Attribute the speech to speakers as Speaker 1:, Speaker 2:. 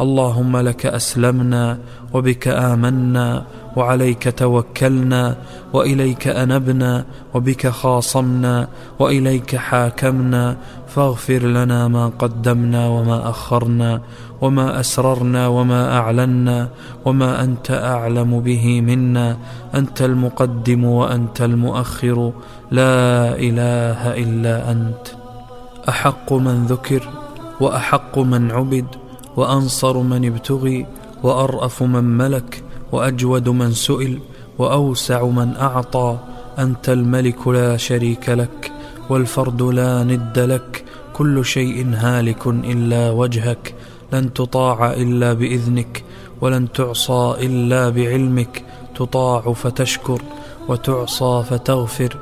Speaker 1: اللهم لك أسلمنا وبك آمنا وعليك توكلنا وإليك أنبنا وبك خاصمنا وإليك حاكمنا فاغفر لنا ما قدمنا وما أخرنا وما أسررنا وما أعلنا وما أنت أعلم به منا أنت المقدم وأنت المؤخر لا إله إلا أنت أحق من ذكر وأحق من عبد وأنصر من ابتغي وأرأف من ملك وأجود من سئل وأوسع من أعطى. أنت الملك لا شريك لك والفرد لا ند لك. كل شيء هالك إلا وجهك لن تطاع إلا بإذنك ولن تعصى إلا بعلمك. تطاع فتشكر وتعصى فتغفر.